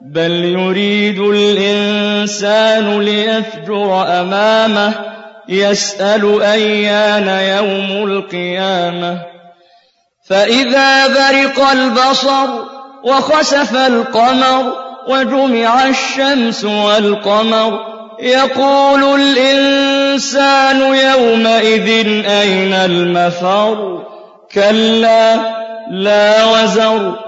بل يريد الإنسان ليفجر أمامه يسأل أيان يوم القيامة. فإذا برق البصر وخسف القمر وجمع الشمس والقمر يقول الإنسان يومئذ أين المفر؟ كلا لا وزر.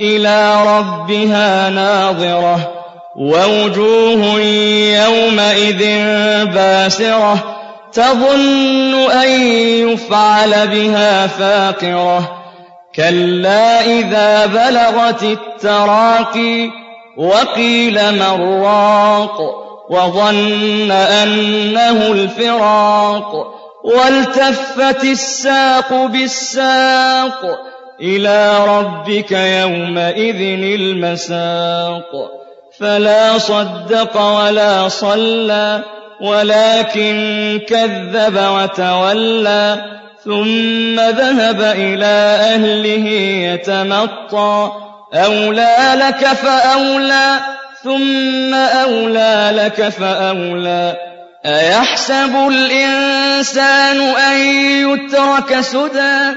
إلى ربها ناظرة ووجوه يومئذ باسرة تظن أن يفعل بها فاقرة كلا إذا بلغت التراقي وقيل من راق وظن أنه الفراق والتفت الساق بالساق إلى ربك يومئذ المساق. فلا صدق ولا صلى ولكن كذب وتولى ثم ذهب إلى أهله يتمطى. أولى لك فأولى ثم أولى لك فأولى. أيحسب الإنسان أن يترك سدى؟